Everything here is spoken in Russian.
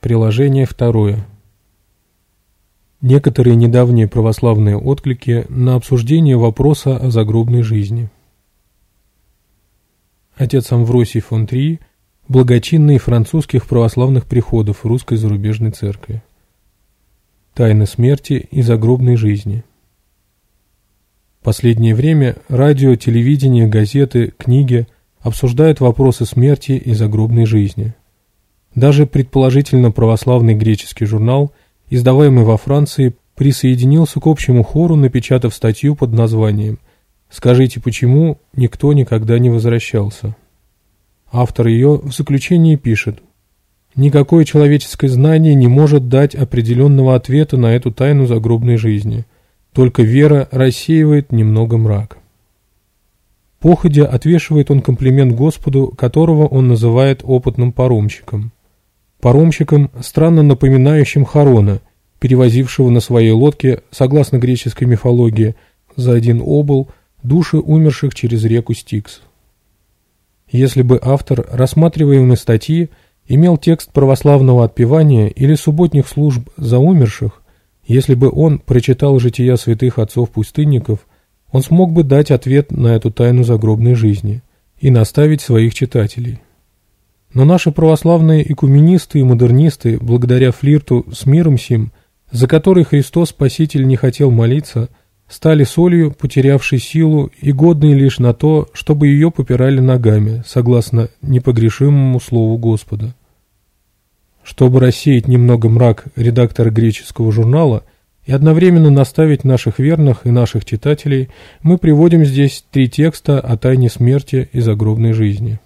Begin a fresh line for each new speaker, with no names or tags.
Приложение второе. Некоторые недавние православные отклики на обсуждение вопроса о загробной жизни. Отец Амвросий фон Три, благочинный французских православных приходов русской зарубежной церкви. Тайны смерти и загробной жизни. Последнее время радио, телевидение, газеты, книги обсуждают вопросы смерти и загробной жизни – даже предположительно православный греческий журнал, издаваемый во Франции, присоединился к общему хору, напечатав статью под названием «Скажите, почему никто никогда не возвращался?». Автор ее в заключении пишет «Никакое человеческое знание не может дать определенного ответа на эту тайну загробной жизни. Только вера рассеивает немного мрак». Походя отвешивает он комплимент Господу, которого он называет опытным паромщиком – паромщиком, странно напоминающим Харона, перевозившего на своей лодке, согласно греческой мифологии, за один обол души умерших через реку Стикс. Если бы автор рассматриваемой статьи имел текст православного отпевания или субботних служб за умерших, если бы он прочитал жития святых отцов-пустынников, он смог бы дать ответ на эту тайну загробной жизни и наставить своих читателей. Но наши православные экуменисты и модернисты, благодаря флирту с миром сим, за который Христос Спаситель не хотел молиться, стали солью, потерявшей силу и годной лишь на то, чтобы ее попирали ногами, согласно непогрешимому слову Господа. Чтобы рассеять немного мрак редактора греческого журнала и одновременно наставить наших верных и наших читателей, мы приводим здесь три текста о тайне смерти и загробной жизни.